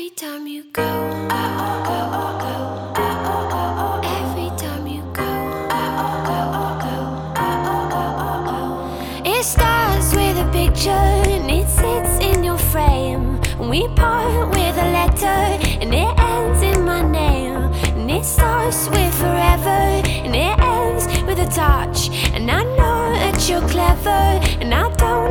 Every time you go, go, go, go, go. Every. It starts with a picture and it sits in your frame. We part with a letter and it ends in my name. And it starts with forever and it ends with a touch. And I know that you're clever and I don't.